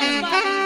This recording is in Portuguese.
Bunny.